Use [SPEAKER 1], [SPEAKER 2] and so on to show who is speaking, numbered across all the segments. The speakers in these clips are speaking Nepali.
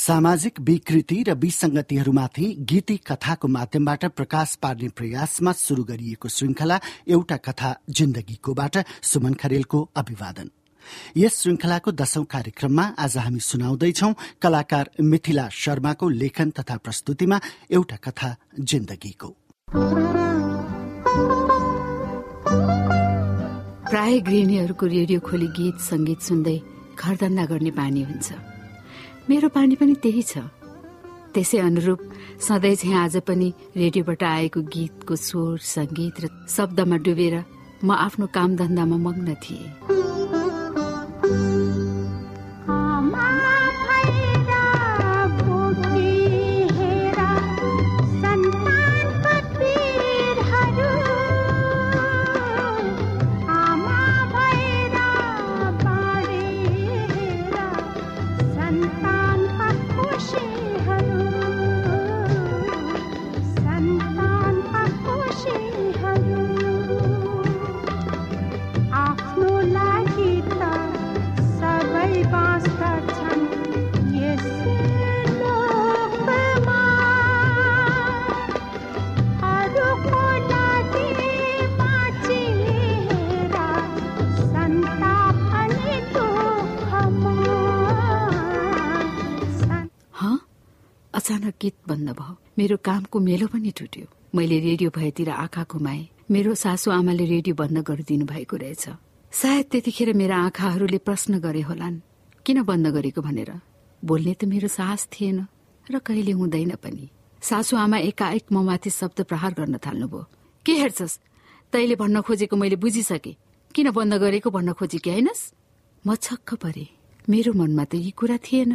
[SPEAKER 1] सामाजिक विकृति र विसंगतिहरूमाथि गीती कथाको माध्यमबाट प्रकाश पार्ने प्रयासमा शुरू गरिएको श्रृंखला एउटा कथा जिन्दगीकोबाट। सुमन खरेलको अभिवादन। यस श्रृंखलाको दशौं कार्यक्रममा आज हामी सुनाउँदैछौ कलाकार मिथिला शर्माको लेखन तथा प्रस्तुतिमा एउटा कथा जिन्दगीको।
[SPEAKER 2] प्राय गृहिणीहरूको रेडियो खोली गीत संगीत सुन्दै घरधन्दा गर्ने बानी हुन्छ। मेरो पानी पनि त्यही छ। त्यसै अनुरूप सधैँ चाहिँ आज पनि रेडियोबाट आएको गीतको स्वर संगीत र शब्दमा डुबेर म आफ्नो काम धन्दामा मग्न थिएँ। गीत बन्द भयो। मेरो कामको मेलो पनि टुट्यो। मैले रेडियो भएतिर आँखा घुमाए। मेरो सासू आमाले रेडियो बन्द गरिदिनु भएको रहेछ। सायद त्यतिखेर मेरा आँखाहरूले प्रश्न गरे होलान् किन बन्द गरेको भनेर? बोल्ने त मेरो साहस थिएन र कहिले हुँदैन पनि। सासू आमा एकाएक म माथि शब्द प्रहार गर्न थाल्नुभयो। के हेर्छस्? तैले भन्न खोजेको मैले बुझिसके। किन बन्द गरेको भन्न खोजेकी होइनस् म छक्क परे। मेरो मनमा त यी कुरा थिएन।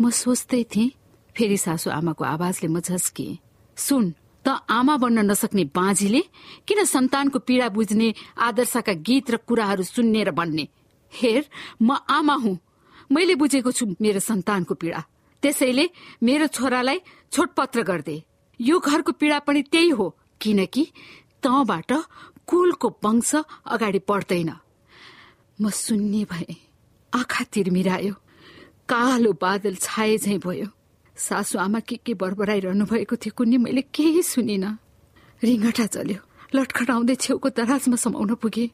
[SPEAKER 2] म सोच्दै थिएँ फेरि सासू आमाको आवाजले म झस्किए सुन त आमा बन्न नसक्ने बाँझीले किन सन्तानको पीड़ा बुझ्ने आदर्शका गीत र कुराहरू सुन्ने र भन्ने? हेर म आमा हुँ। मैले बुझेको छु मेरो सन्तानको पीड़ा। त्यसैले मेरो छोरालाई छोटपत्र गर्दे। यो घरको पीड़ा पनि त्यही हो किनकि तबाट कुलको वंश अगाडि बढ्दैन। म सुन्ने भए आँखा तिर्मिरायो। कालो बादल छाए झै भयो। सासु आमा के के बरबराइरहनु भएको थियो कुन्नी मैले केही सुनिन। रिङ्गटा चल्यो लटखटाउँदै छेउको दराजमा समाउन पुगे।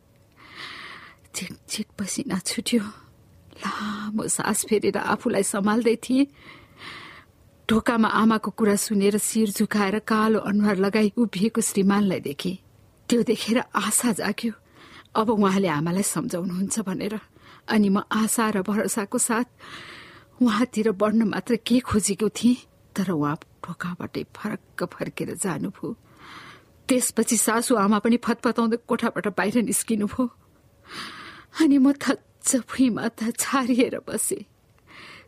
[SPEAKER 2] छिट छिट पसिना छुट्यो। लामो सास फेरेर आफूलाई सम्हाल्दै थिए। ढोकामा आमाको कुरा सुनेर शिर झुकाएर कालो अनुहार लगाई उभिएको श्रीमानलाई देखे। त्यो देखेर आशा जाग्यो। अब उहाँले आमालाई सम्झाउनुहुन्छ भनेर। अनि म आशा र भरोसाको साथ उहाँतिर बढ्न मात्र के खोजेको थिएँ तर उहाँ ढोकाबाटै फरक्क फर्केर जानुभयो। त्यसपछि सासु आमा पनि फतफताउँदै कोठाबाट बाहिर निस्किनु भयो अनि म थच्च भुइँमा त छारिएर बसे।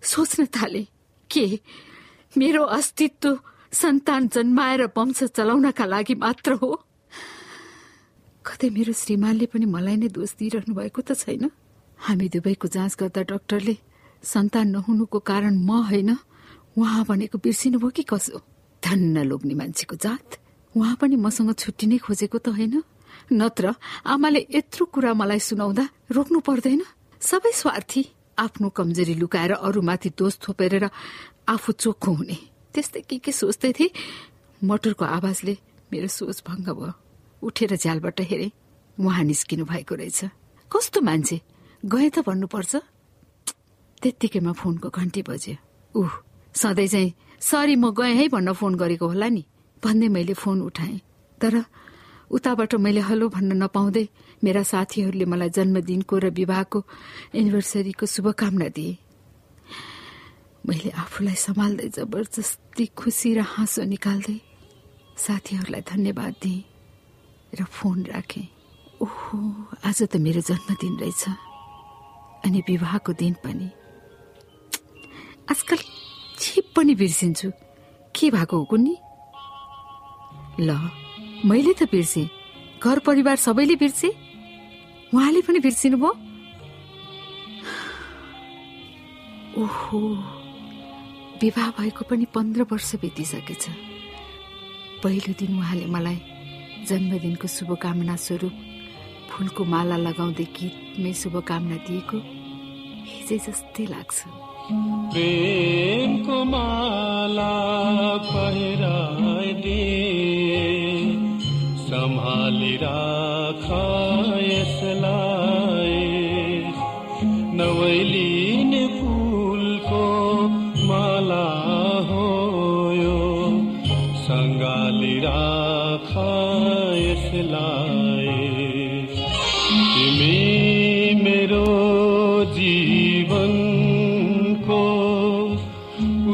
[SPEAKER 2] सोच्न थाले के? मेरो अस्तित्व सन्तान जन्माएर वंश चलाउनका लागि मात्र हो? कतै मेरो श्रीमानले पनि मलाई नै दोष दिइरहनु भएको त छैन। हामी दुवैको जाँच गर्दा डाक्टरले सन्तान नहुनुको कारण म होइन उहाँ भनेको बिर्सिनुभयो कि कसो? धन्न लोग्ने मान्छेको जात। उहाँ पनि मसँग छुट्टी नै खोजेको त होइन। नत्र आमाले यत्रो कुरा मलाई सुनाउँदा रोक्नु पर्दैन। सबै स्वार्थी आफ्नो कमजोरी लुकाएर अरूमाथि दोष थोपेर आफू चोखो हुने। त्यस्तै के के सोच्दै थिए? मटरको आवाजले मेरो सोच भङ्ग भयो। उठेर झ्यालबाट हेरे। उहाँ निस्किनु भएको रहेछ। कस्तो मान्छे? गए त भन्नुपर्छ। त्यत्तिकैमा फोनको घन्टी बज्यो। ऊ सधैँ चाहिँ सरी म गएँ है भन्न फोन गरेको होला नि। भन्दै मैले फोन उठाएँ। तर उताबाट मैले हलो भन्न नपाउँदै मेरा साथीहरूले मलाई जन्मदिनको र विवाहको एनिभर्सरीको शुभकामना दिए। मैले आफूलाई सम्हाल्दै जबरजस्ती खुसी र हाँसो निकाल्दै साथीहरूलाई धन्यवाद दिएँ र फोन राखेँ। ओहो आज त मेरो जन्मदिन रहेछ। अनि विवाहको दिन पनि। आजकल छिप पनि बिर्सिन्छु। के भएको हो कुन्नी? ल मैले त बिर्से। घर परिवार सबैले बिर्से? उहाँले पनि बिर्सिनु भयो? ओहो विवाह भएको पनि पन्ध्र वर्ष बितिसकेछ। पहिलो दिन उहाँले मलाई जन्मदिनको शुभकामना स्वरूप फुलको माला लगाउँदै गीतमै शुभकामना दिएको। हिजै जस्तै लाग्छ।
[SPEAKER 3] प्रेमको माला पहिराइदे सम्हाली राख यसलाई। नवैलिने फुलको माला हो यो सङ्गाली राख यसलाई। तिमी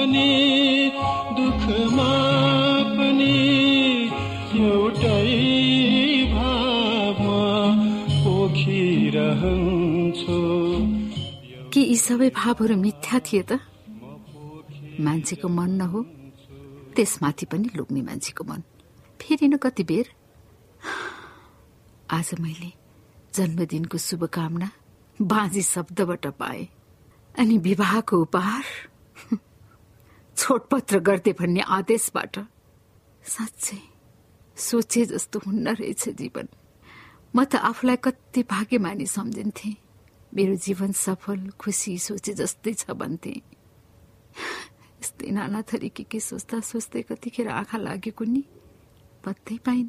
[SPEAKER 3] पनि दुःखमा पनि एउटै
[SPEAKER 2] के यी सबै भावहरू मिथ्या थिए त? मान्छेको मन न हो त्यसमाथि पनि लोग्ने मान्छेको मन। फेरि न कति बेर? आज मैले जन्मदिनको शुभकामना बाँझी शब्दबाट पाए। अनि विवाहको उपहार? छोटपत्र गर्दै भन्ने आदेशबाट साँच्चै सोचे जस्तो हुन्न रहेछ जीवन। म त आफूलाई कति भाग्यमानी सम्झिन्थे। मेरो जीवन सफल खुसी सोचे जस्तै छ भन्थे। यस्तै नाना थरी के के सोच्दा सोच्दै कतिखेर आँखा लागेको नि पत्तै पाइन।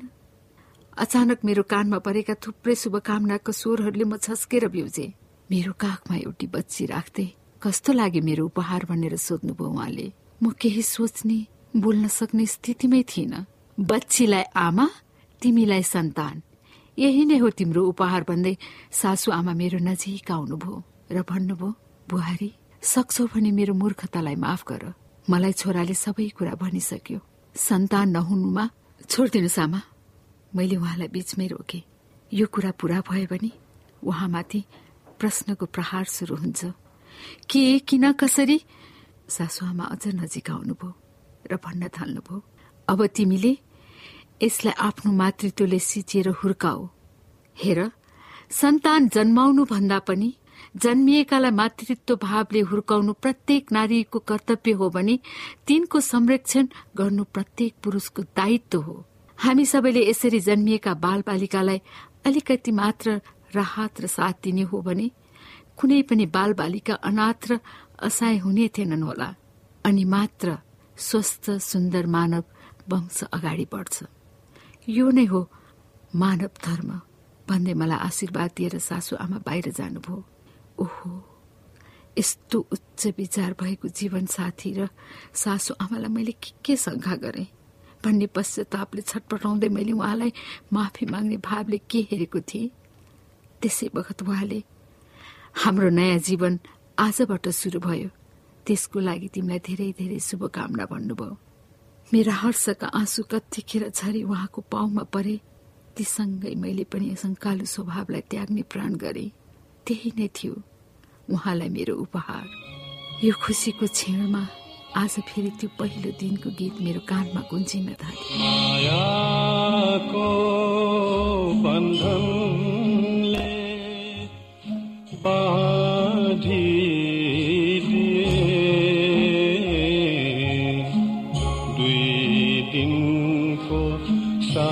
[SPEAKER 2] अचानक मेरो कानमा परेका थुप्रै शुभकामनाको स्वरहरूले म छस्केर बिउजे मेरो काखमा एउटी बच्ची राख्दै कस्तो लाग्यो मेरो उपहार भनेर सोध्नुभयो उहाँले। म केही सोच्ने बोल्न सक्ने स्थितिमै थिइन। बच्चीलाई आमा तिमीलाई सन्तान। यही नै हो तिम्रो उपहार भन्दै सासु आमा मेरो नजिक आउनुभयो र भन्नुभयो बुहारी सक्छौ भने मेरो मूर्खतालाई माफ गर। मलाई छोराले सबै कुरा भनिसक्यो। सन्तान नहुनुमा छोडिदिनुहोस् आमा मैले उहाँलाई बीचमै रोके। यो कुरा पूरा भयो भने उहाँमाथि प्रश्नको प्रहार सुरु हुन्छ। के किन कसरी? सासुआमा अझ नजिक आउनुभयो र भन्न थाल्नुभयो अब तिमीले यसलाई आफ्नो मातृत्वले सिचेर हुर्काऊ। हेर सन्तान जन्माउनु भन्दा पनि जन्मिएकालाई मातृत्व भावले हुर्काउनु प्रत्येक नारीको कर्तव्य हो भने तिनको संरक्षण गर्नु प्रत्येक पुरुषको दायित्व हो। हामी सबैले यसरी जन्मिएका बाल बालिकालाई अलिकति मात्र राहत र साथ दिने हो भने कुनै पनि बाल बालिका अनाथ र असहाय हुने थिएनन् होला। अनि मात्र स्वस्थ सुन्दर मानव वंश अगाडि बढ्छ। यो नै हो मानव धर्म भन्दै मलाई आशीर्वाद दिएर सासू आमा बाहिर जानुभयो। ओहो यस्तो उच्च विचार भएको जीवन साथी र सासु आमालाई मैले के के शङ्का गरेँ? भन्ने पश्चातापले छटपटाउँदै मैले उहाँलाई माफी माग्ने भावले के हेरेको थिएँ? त्यसै बखत उहाँले हाम्रो नयाँ जीवन आजबाट सुरु भयो। त्यसको लागि तिमीलाई धेरै धेरै शुभकामना भन्नुभयो। मेरा हर्षका आँसु कतिखेर झरी उहाँको पाउमा परे ती सँगै मैले पनि शङ्कालु स्वभावलाई त्याग्ने प्राण गरे। त्यही नै थियो उहाँलाई मेरो उपहार। यो खुसीको क्षणमा आज फेरि त्यो पहिलो दिनको गीत मेरो कानमा गुन्जिन थाल्यो।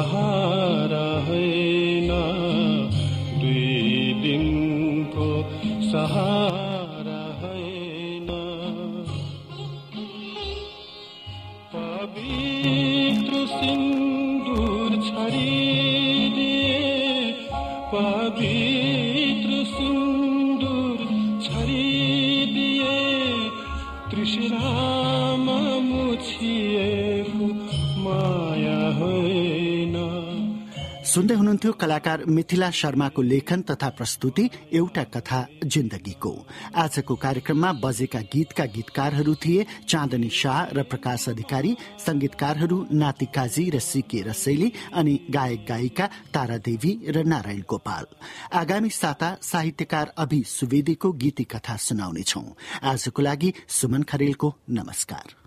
[SPEAKER 3] सहारा है ना दुई दिन को सहारा है ना पवित्र सिंदूर छड़ी दिए पवित्र सिंदूर छड़ी दिए तृष्णा मुछिए
[SPEAKER 1] सुन्दै हुनुहुन्थ्यो कलाकार मिथिला शर्माको लेखन तथा प्रस्तुति एउटा कथा जिन्दगीको। आजको कार्यक्रममा बजेका गीतका गीतकारहरू थिए चाँदनी शाह र प्रकाश अधिकारी संगीतकारहरू नाति काजी र सिके रसैली अनि गायक गायिका तारा देवी र नारायण गोपाल। आगामी साता साहित्यकार अभि सुवेदीको गीती कथा सुनाउनेछौ। आजको लागि सुमन खरेलको नमस्कार।